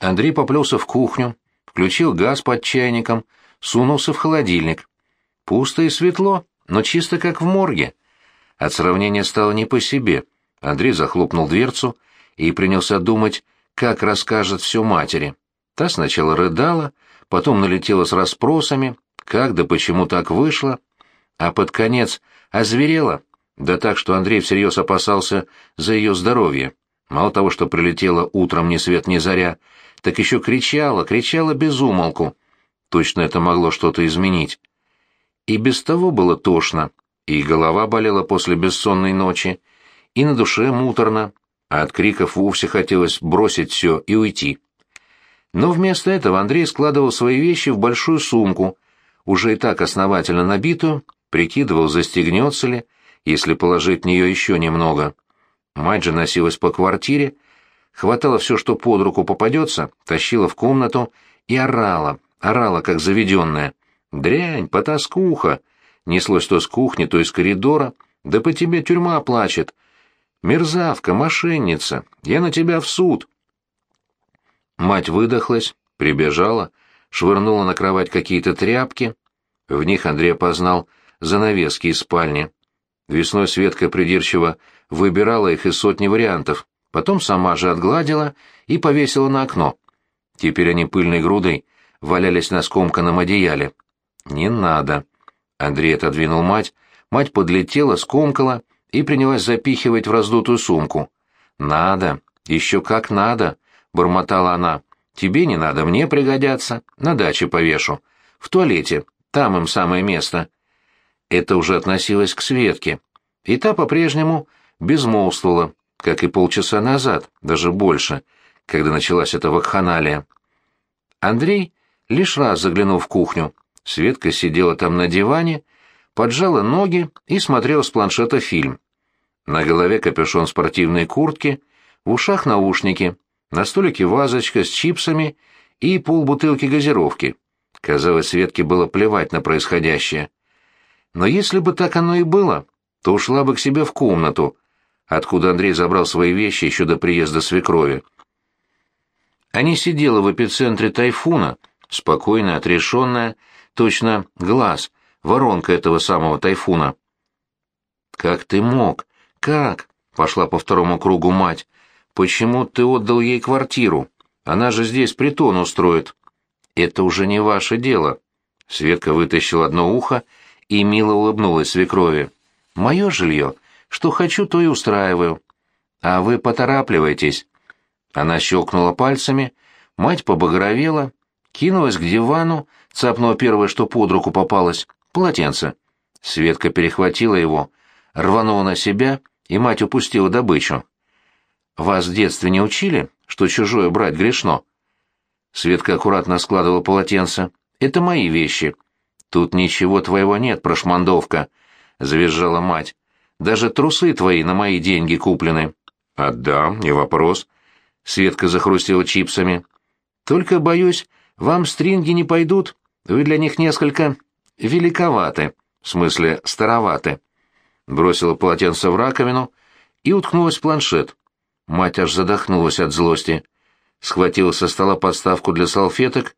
Андрей поплелся в кухню, включил газ под чайником, сунулся в холодильник. Пусто и светло, но чисто как в морге. От сравнения стало не по себе. Андрей захлопнул дверцу и принялся думать, как расскажет все матери. Та сначала рыдала, потом налетела с расспросами, как да почему так вышло, а под конец озверела, да так, что Андрей всерьез опасался за ее здоровье. Мало того, что прилетела утром ни свет ни заря, так еще кричала, кричала без умолку. Точно это могло что-то изменить. И без того было тошно, и голова болела после бессонной ночи, и на душе муторно, а от криков вовсе хотелось бросить все и уйти. Но вместо этого Андрей складывал свои вещи в большую сумку, уже и так основательно набитую, прикидывал, застегнется ли, если положить в нее еще немного. Мать же носилась по квартире, хватала все, что под руку попадется, тащила в комнату и орала, орала, как заведенная. «Дрянь, потаскуха!» Неслось то с кухни, то из коридора. «Да по тебе тюрьма плачет!» «Мерзавка, мошенница! Я на тебя в суд!» Мать выдохлась, прибежала, швырнула на кровать какие-то тряпки. В них Андрей опознал занавески из спальни. Весной Светка придирчиво выбирала их из сотни вариантов, потом сама же отгладила и повесила на окно. Теперь они пыльной грудой валялись на скомканном одеяле. «Не надо». Андрей отодвинул мать, мать подлетела, скомкала и принялась запихивать в раздутую сумку. «Надо, еще как надо», — бормотала она. «Тебе не надо, мне пригодятся. На даче повешу. В туалете, там им самое место». Это уже относилось к Светке. И та по-прежнему безмолвствовала, как и полчаса назад, даже больше, когда началась эта вакханалия. Андрей лишь раз заглянул в кухню. Светка сидела там на диване, поджала ноги и смотрела с планшета фильм. На голове капюшон спортивной куртки, в ушах наушники, на столике вазочка с чипсами и полбутылки газировки. Казалось, Светке было плевать на происходящее. Но если бы так оно и было, то ушла бы к себе в комнату, откуда Андрей забрал свои вещи еще до приезда свекрови. Они сидела в эпицентре тайфуна, спокойная, отрешенная, точно глаз, воронка этого самого тайфуна. «Как ты мог? Как?» — пошла по второму кругу мать. «Почему ты отдал ей квартиру? Она же здесь притон устроит». «Это уже не ваше дело». Светка вытащила одно ухо и мило улыбнулась свекрови. «Мое жилье. Что хочу, то и устраиваю. А вы поторапливайтесь». Она щелкнула пальцами, мать побагровела, кинулась к дивану, цапнула первое, что под руку попалось — полотенце. Светка перехватила его, рванула на себя, и мать упустила добычу. «Вас в детстве не учили, что чужое брать грешно?» Светка аккуратно складывала полотенце. «Это мои вещи. Тут ничего твоего нет, прошмандовка», — завизжала мать. «Даже трусы твои на мои деньги куплены». «Отдам, не вопрос», — Светка захрустила чипсами. «Только, боюсь, вам стринги не пойдут. Вы для них несколько великоваты, в смысле староваты». Бросила полотенце в раковину и уткнулась в планшет. Мать аж задохнулась от злости. Схватила со стола подставку для салфеток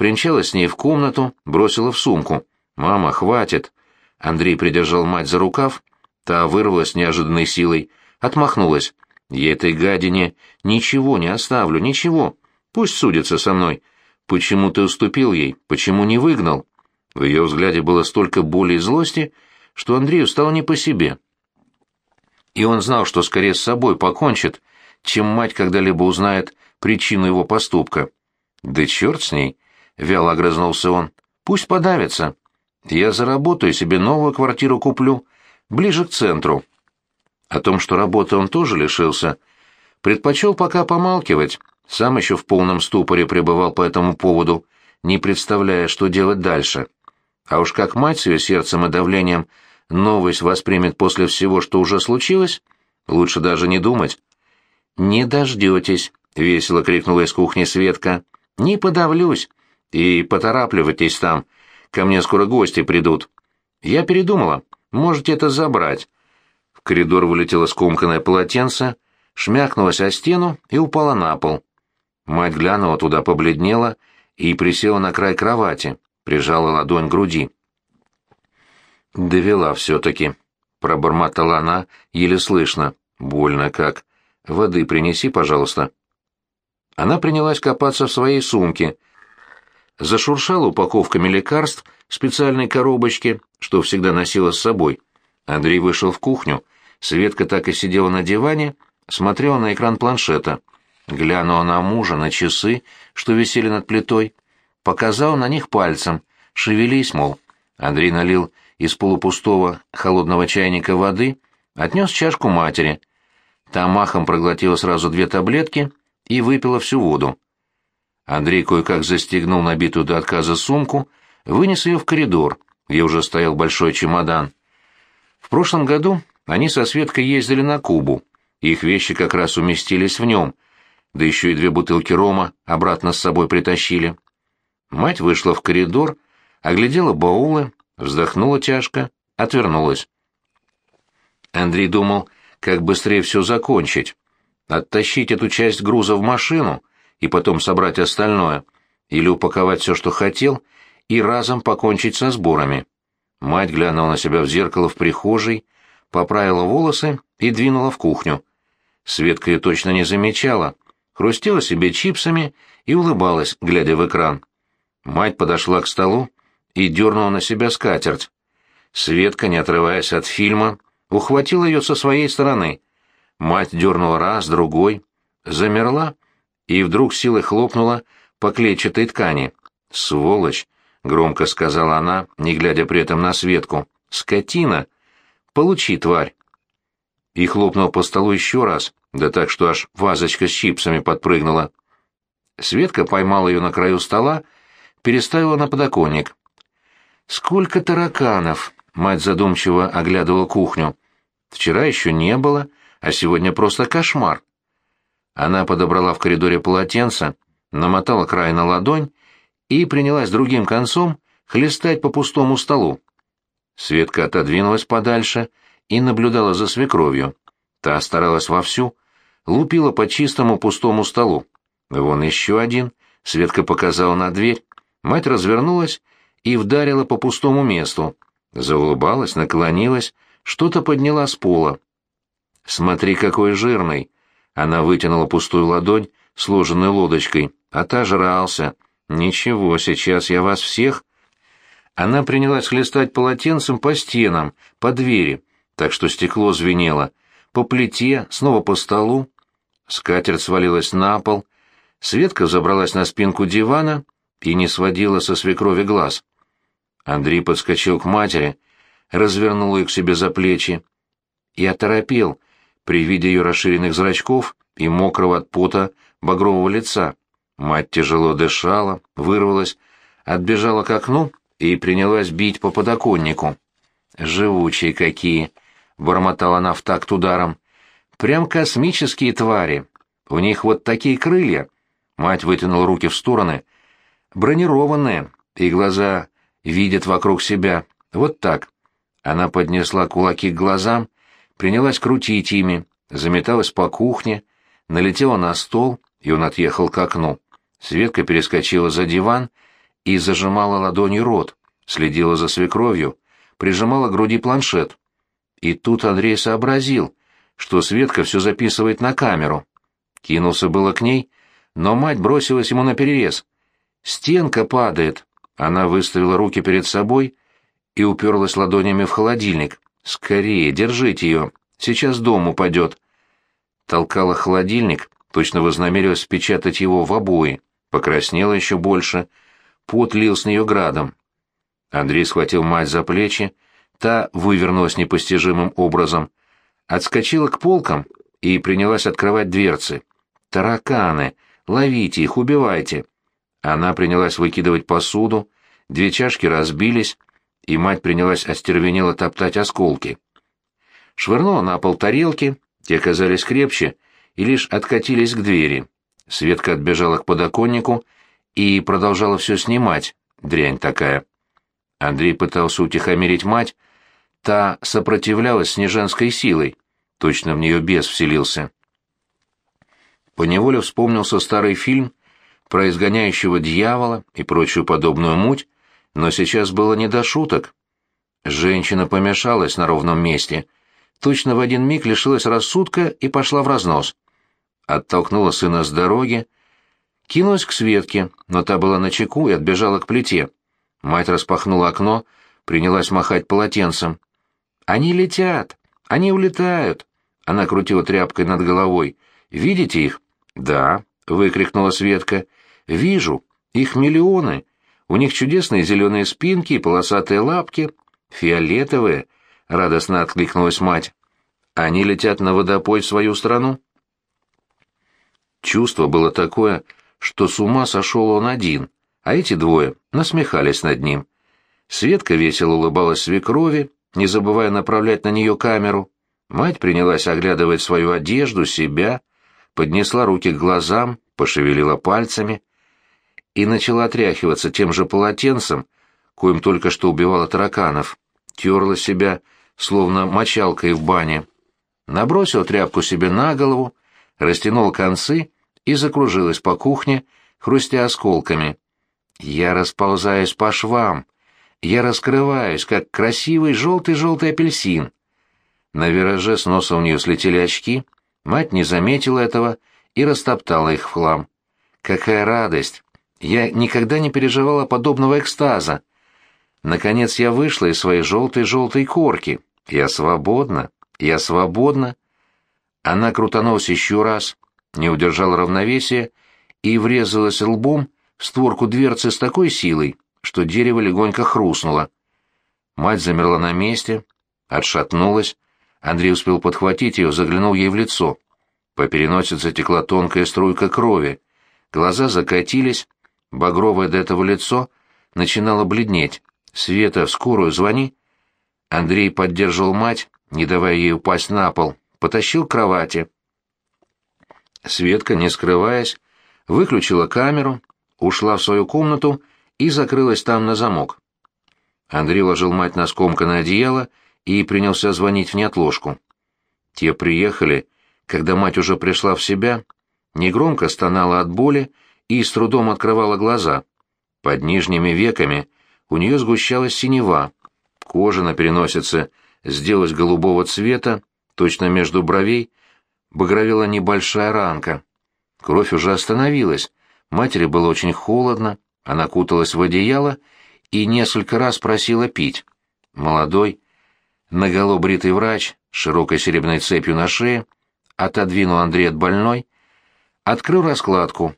Принчалась с ней в комнату, бросила в сумку. «Мама, хватит!» Андрей придержал мать за рукав, та вырвалась неожиданной силой, отмахнулась. «Я этой гадине ничего не оставлю, ничего. Пусть судится со мной. Почему ты уступил ей? Почему не выгнал?» В ее взгляде было столько боли и злости, что Андрею стало не по себе. И он знал, что скорее с собой покончит, чем мать когда-либо узнает причину его поступка. Да черт с ней! вяло огрызнулся он. Пусть подавится. Я заработаю себе новую квартиру куплю, ближе к центру. О том, что работы он тоже лишился, предпочел пока помалкивать, сам еще в полном ступоре пребывал по этому поводу, не представляя, что делать дальше. А уж как мать с ее сердцем и давлением новость воспримет после всего, что уже случилось, лучше даже не думать. «Не дождетесь», — весело крикнула из кухни Светка. «Не подавлюсь. И поторапливайтесь там, ко мне скоро гости придут. Я передумала, можете это забрать. В коридор вылетело скомканное полотенце, шмякнулось о стену и упало на пол. Мать глянула туда, побледнела и присела на край кровати, прижала ладонь к груди. «Довела все-таки», — пробормотала она, еле слышно. «Больно как. Воды принеси, пожалуйста». Она принялась копаться в своей сумке. Зашуршала упаковками лекарств в специальной коробочке, что всегда носила с собой. Андрей вышел в кухню. Светка так и сидела на диване, смотрела на экран планшета. Глянула на мужа, на часы, что висели над плитой. Показал на них пальцем. Шевелись, мол. Андрей налил из полупустого холодного чайника воды, отнес чашку матери. Та махом проглотила сразу две таблетки и выпила всю воду. Андрей кое-как застегнул набитую до отказа сумку, вынес ее в коридор, где уже стоял большой чемодан. В прошлом году они со Светкой ездили на Кубу, их вещи как раз уместились в нем, да еще и две бутылки рома обратно с собой притащили. Мать вышла в коридор, оглядела баулы, вздохнула тяжко, отвернулась. Андрей думал, как быстрее все закончить. Оттащить эту часть груза в машину и потом собрать остальное, или упаковать все, что хотел, и разом покончить со сборами. Мать глянула на себя в зеркало в прихожей, поправила волосы и двинула в кухню. Светка ее точно не замечала, хрустела себе чипсами и улыбалась, глядя в экран. Мать подошла к столу и дернула на себя скатерть. Светка, не отрываясь от фильма, ухватила ее со своей стороны. Мать дернула раз, другой, замерла и вдруг силой хлопнула по клетчатой ткани. «Сволочь!» — громко сказала она, не глядя при этом на Светку. «Скотина! Получи, тварь!» И хлопнул по столу еще раз, да так, что аж вазочка с чипсами подпрыгнула. Светка поймала ее на краю стола, переставила на подоконник. «Сколько тараканов!» — мать задумчиво оглядывала кухню. «Вчера еще не было, а сегодня просто кошмар». Она подобрала в коридоре полотенце, намотала край на ладонь и принялась другим концом хлестать по пустому столу. Светка отодвинулась подальше и наблюдала за свекровью. Та старалась вовсю, лупила по чистому пустому столу. Вон еще один, Светка показала на дверь. Мать развернулась и вдарила по пустому месту. Заулыбалась, наклонилась, что-то подняла с пола. «Смотри, какой жирный!» Она вытянула пустую ладонь, сложенной лодочкой. «Отожрался! Ничего, сейчас я вас всех...» Она принялась хлестать полотенцем по стенам, по двери, так что стекло звенело, по плите, снова по столу. Скатерть свалилась на пол. Светка забралась на спинку дивана и не сводила со свекрови глаз. Андрей подскочил к матери, развернул ее к себе за плечи и оторопел при виде ее расширенных зрачков и мокрого от пота багрового лица. Мать тяжело дышала, вырвалась, отбежала к окну и принялась бить по подоконнику. «Живучие какие!» — бормотала она в такт ударом. «Прям космические твари! У них вот такие крылья!» Мать вытянула руки в стороны. «Бронированные, и глаза видит вокруг себя. Вот так. Она поднесла кулаки к глазам, принялась крутить ими, заметалась по кухне, налетела на стол, и он отъехал к окну. Светка перескочила за диван и зажимала ладонью рот, следила за свекровью, прижимала к груди планшет. И тут Андрей сообразил, что Светка все записывает на камеру. Кинулся было к ней, но мать бросилась ему на перерез. «Стенка падает!» Она выставила руки перед собой и уперлась ладонями в холодильник. «Скорее, держите ее, сейчас дом упадет». Толкала холодильник, точно вознамерилась спечатать его в обои, покраснела еще больше, пот лил с нее градом. Андрей схватил мать за плечи, та вывернулась непостижимым образом, отскочила к полкам и принялась открывать дверцы. «Тараканы! Ловите их, убивайте!» Она принялась выкидывать посуду, две чашки разбились, и мать принялась остервенело топтать осколки. Швырнула на пол тарелки, те оказались крепче и лишь откатились к двери. Светка отбежала к подоконнику и продолжала все снимать, дрянь такая. Андрей пытался утихомирить мать, та сопротивлялась с неженской силой, точно в нее бес вселился. Поневоле вспомнился старый фильм про изгоняющего дьявола и прочую подобную муть, но сейчас было не до шуток. Женщина помешалась на ровном месте, точно в один миг лишилась рассудка и пошла в разнос. Оттолкнула сына с дороги, кинулась к Светке, но та была на чеку и отбежала к плите. Мать распахнула окно, принялась махать полотенцем. «Они летят! Они улетают!» Она крутила тряпкой над головой. «Видите их?» «Да», — выкрикнула Светка. «Вижу. Их миллионы. У них чудесные зеленые спинки и полосатые лапки. Фиолетовые», — радостно откликнулась мать. «Они летят на водопой в свою страну». Чувство было такое, что с ума сошел он один, а эти двое насмехались над ним. Светка весело улыбалась свекрови, не забывая направлять на нее камеру. Мать принялась оглядывать свою одежду, себя, поднесла руки к глазам, пошевелила пальцами и начала отряхиваться тем же полотенцем, коим только что убивала тараканов, терла себя, словно мочалкой в бане. Набросила тряпку себе на голову, растянула концы и закружилась по кухне, хрустя осколками. Я расползаюсь по швам, я раскрываюсь, как красивый желтый-желтый апельсин. На вираже с носа у нее слетели очки, мать не заметила этого и растоптала их в хлам. Какая радость! Я никогда не переживала подобного экстаза. Наконец я вышла из своей желтой-желтой корки. Я свободна, я свободна. Она крутанулась еще раз, не удержала равновесия и врезалась лбом в створку дверцы с такой силой, что дерево легонько хрустнуло. Мать замерла на месте, отшатнулась. Андрей успел подхватить ее, заглянул ей в лицо. По переносице текла тонкая струйка крови. Глаза закатились, багровое до этого лицо начинало бледнеть. «Света, в скорую звони!» Андрей поддерживал мать, не давая ей упасть на пол, потащил к кровати. Светка, не скрываясь, выключила камеру, ушла в свою комнату и закрылась там на замок. Андрей ложил мать на скомканное одеяло и принялся звонить в неотложку. Те приехали, когда мать уже пришла в себя, негромко стонала от боли и с трудом открывала глаза. Под нижними веками у нее сгущалась синева, кожа на переносице сделалась голубого цвета, точно между бровей багровела небольшая ранка. Кровь уже остановилась, матери было очень холодно, она куталась в одеяло и несколько раз просила пить. Молодой, наголо бритый врач широкой серебряной цепью на шее отодвинул Андрея от больной, открыл раскладку,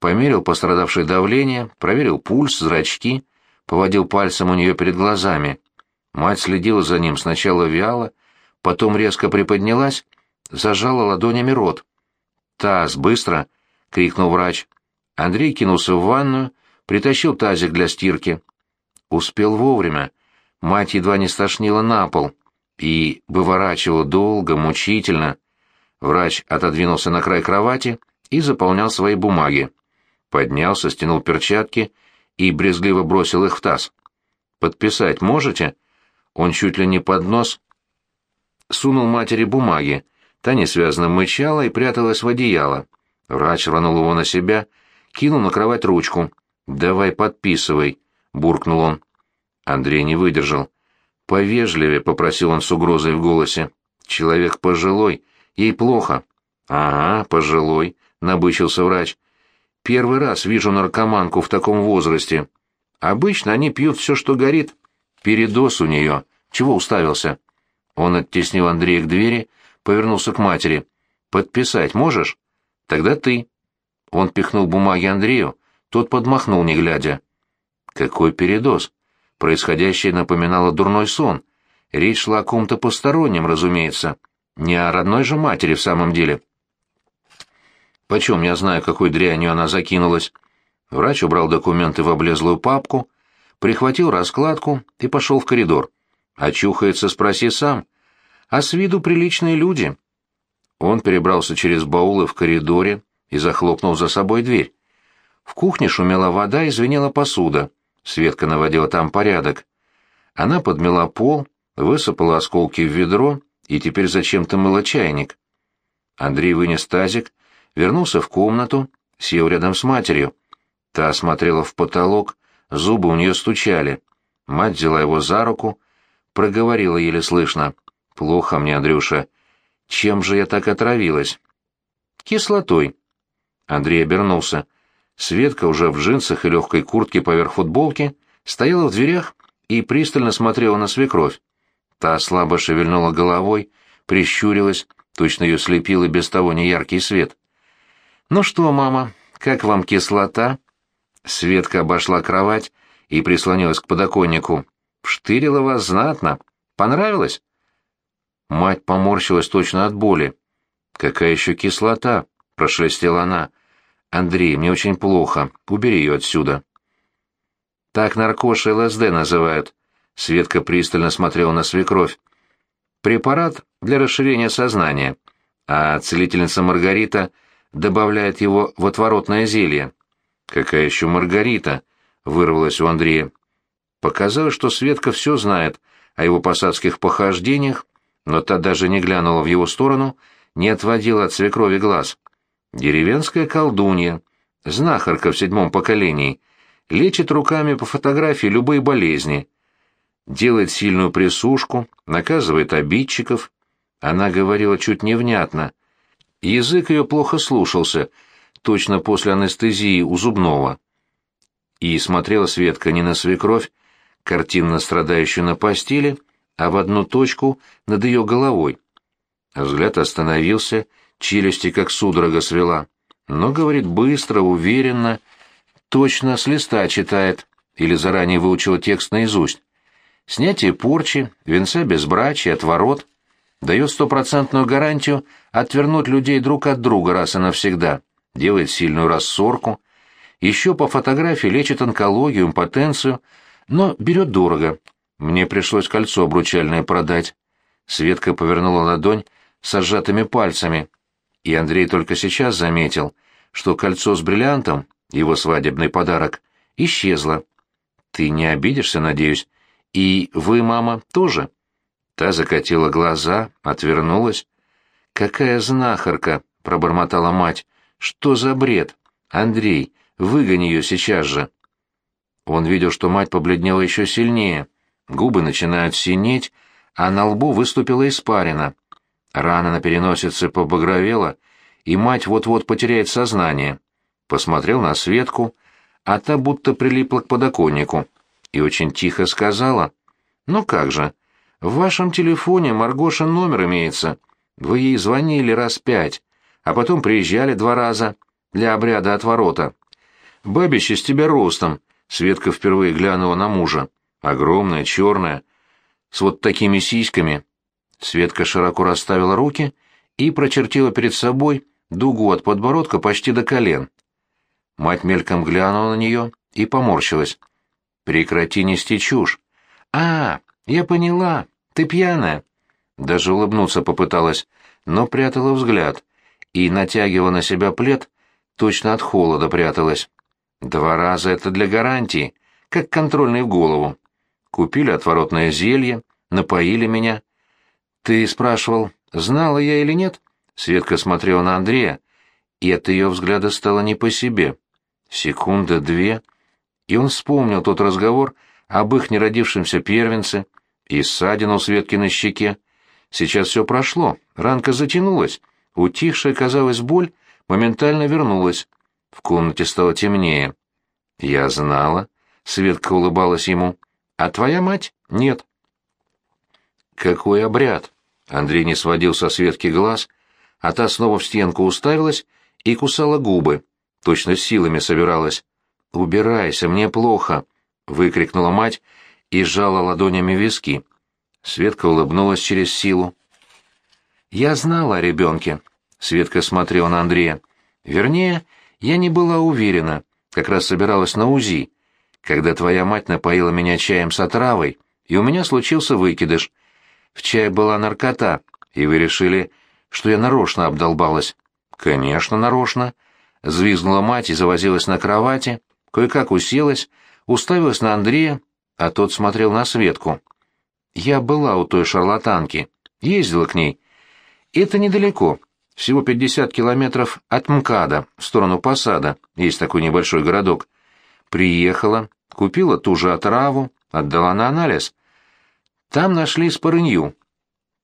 померил пострадавшее давление, проверил пульс, зрачки, поводил пальцем у нее перед глазами. Мать следила за ним сначала вяло, потом резко приподнялась, зажала ладонями рот. «Таз, быстро!» — крикнул врач. Андрей кинулся в ванную, притащил тазик для стирки. Успел вовремя. Мать едва не стошнила на пол и выворачивала долго, мучительно. Врач отодвинулся на край кровати и заполнял свои бумаги. Поднялся, стянул перчатки и брезгливо бросил их в таз. «Подписать можете?» Он чуть ли не под нос сунул матери бумаги. Та несвязно мычала и пряталась в одеяло. Врач рванул его на себя, кинул на кровать ручку. «Давай подписывай», — буркнул он. Андрей не выдержал. «Повежливее», — попросил он с угрозой в голосе. «Человек пожилой, ей плохо». «Ага, пожилой», — набычился врач. «Первый раз вижу наркоманку в таком возрасте. Обычно они пьют все, что горит. Передоз у нее. Чего уставился?» Он оттеснил Андрея к двери, повернулся к матери. «Подписать можешь?» «Тогда ты». Он пихнул бумаги Андрею, тот подмахнул, не глядя. Какой передоз! Происходящее напоминало дурной сон. Речь шла о ком-то постороннем, разумеется. Не о родной же матери в самом деле. Почем я знаю, какой дрянью она закинулась? Врач убрал документы в облезлую папку, прихватил раскладку и пошел в коридор. Очухается, спроси сам. А с виду приличные люди. Он перебрался через баулы в коридоре и захлопнул за собой дверь. В кухне шумела вода и звенела посуда. Светка наводила там порядок. Она подмела пол, высыпала осколки в ведро и теперь зачем-то мыла чайник. Андрей вынес тазик, вернулся в комнату сел рядом с матерью. Та смотрела в потолок, зубы у нее стучали. Мать взяла его за руку, проговорила еле слышно. «Плохо мне, Андрюша. Чем же я так отравилась?» «Кислотой». Андрей обернулся. Светка уже в джинсах и легкой куртке поверх футболки стояла в дверях и пристально смотрела на свекровь. Та слабо шевельнула головой, прищурилась, точно ее слепил и без того неяркий свет. «Ну что, мама, как вам кислота?» Светка обошла кровать и прислонилась к подоконнику. «Вштырила вас знатно. Понравилось?» Мать поморщилась точно от боли. «Какая еще кислота?» — прошелестела она. «Андрей, мне очень плохо. Убери ее отсюда». «Так наркоши ЛСД называют». Светка пристально смотрела на свекровь. «Препарат для расширения сознания, а целительница Маргарита добавляет его в отворотное зелье». «Какая еще Маргарита?» — вырвалась у Андрея. Показалось, что Светка все знает о его посадских похождениях, но та даже не глянула в его сторону, не отводила от свекрови глаз. Деревенская колдунья, знахарка в седьмом поколении, лечит руками по фотографии любые болезни, делает сильную присушку, наказывает обидчиков. Она говорила чуть невнятно. Язык ее плохо слушался, точно после анестезии у зубного. И смотрела Светка не на свекровь, картинно страдающую на постели, а в одну точку над ее головой. Взгляд остановился, челюсти как судорога свела. Но, говорит, быстро, уверенно, точно с листа читает или заранее выучила текст наизусть. Снятие порчи, венца безбрачия, отворот дает стопроцентную гарантию отвернуть людей друг от друга раз и навсегда, делает сильную рассорку, еще по фотографии лечит онкологию, импотенцию, но берет дорого, мне пришлось кольцо обручальное продать. Светка повернула ладонь с сжатыми пальцами, и Андрей только сейчас заметил, что кольцо с бриллиантом, его свадебный подарок, исчезло. «Ты не обидишься, надеюсь? И вы, мама, тоже?» Та закатила глаза, отвернулась. «Какая знахарка!» — пробормотала мать. «Что за бред? Андрей, выгони ее сейчас же!» Он видел, что мать побледнела еще сильнее — Губы начинают синеть, а на лбу выступила испарина. Рана на переносице побагровела, и мать вот-вот потеряет сознание. Посмотрел на Светку, а та будто прилипла к подоконнику, и очень тихо сказала, «Ну как же, в вашем телефоне Маргоша номер имеется. Вы ей звонили раз пять, а потом приезжали два раза для обряда отворота. Бабище с тебя ростом», — Светка впервые глянула на мужа огромная, черная, с вот такими сиськами. Светка широко расставила руки и прочертила перед собой дугу от подбородка почти до колен. Мать мельком глянула на нее и поморщилась. «Прекрати нести чушь». «А, я поняла, ты пьяная». Даже улыбнуться попыталась, но прятала взгляд и натягивала на себя плед, точно от холода пряталась. Два раза это для гарантии, как контрольный в голову. Купили отворотное зелье, напоили меня. Ты спрашивал, знала я или нет? Светка смотрела на Андрея, и от ее взгляда стало не по себе. Секунда, две, и он вспомнил тот разговор об их неродившемся первенце и ссадину у Светки на щеке. Сейчас все прошло, ранка затянулась, утихшая, казалось, боль моментально вернулась. В комнате стало темнее. «Я знала», — Светка улыбалась ему. А твоя мать — нет. Какой обряд! Андрей не сводил со Светки глаз, а та снова в стенку уставилась и кусала губы, точно силами собиралась. «Убирайся, мне плохо!» — выкрикнула мать и сжала ладонями виски. Светка улыбнулась через силу. «Я знала о ребенке», — Светка смотрела на Андрея. «Вернее, я не была уверена, как раз собиралась на УЗИ когда твоя мать напоила меня чаем с отравой, и у меня случился выкидыш. В чае была наркота, и вы решили, что я нарочно обдолбалась. Конечно, нарочно. Звизгнула мать и завозилась на кровати, кое-как уселась, уставилась на Андрея, а тот смотрел на Светку. Я была у той шарлатанки, ездила к ней. Это недалеко, всего 50 километров от МКАДа, в сторону Посада, есть такой небольшой городок. Приехала, купила ту же отраву, отдала на анализ. Там нашли спорынью,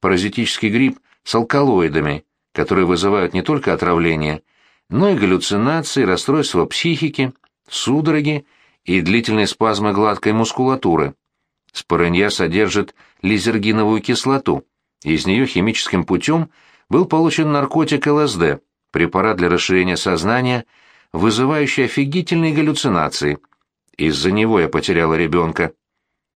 паразитический гриб с алкалоидами, которые вызывают не только отравление, но и галлюцинации, расстройства психики, судороги и длительные спазмы гладкой мускулатуры. Спорынья содержит лизергиновую кислоту, из нее химическим путем был получен наркотик ЛСД, препарат для расширения сознания, вызывающий офигительные галлюцинации. Из-за него я потеряла ребенка.